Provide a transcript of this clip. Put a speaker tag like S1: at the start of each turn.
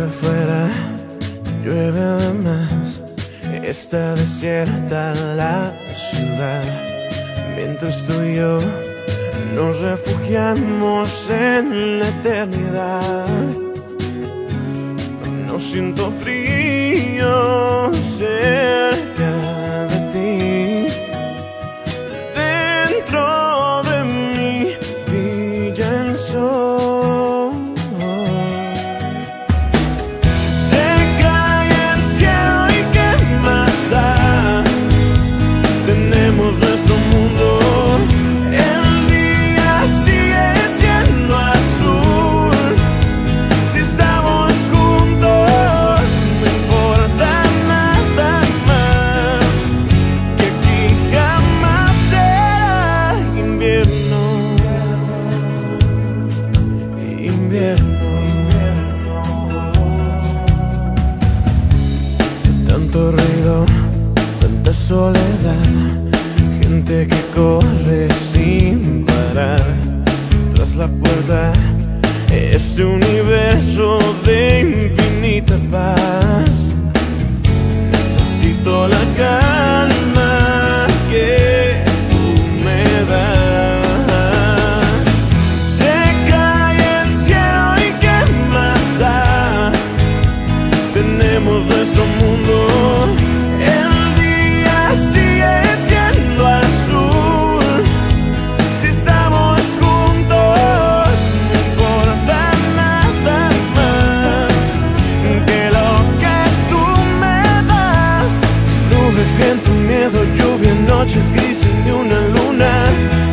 S1: Llueve fuera, llueve además. Está desierta la ciudad. Mientras tú y yo nos refugiamos en la eternidad. No siento frío soledad. Gente que corre sin parar. Tras la puerta, este universo de infinita paz. Luces, viento, miedo, lluvia, noches grises de una luna.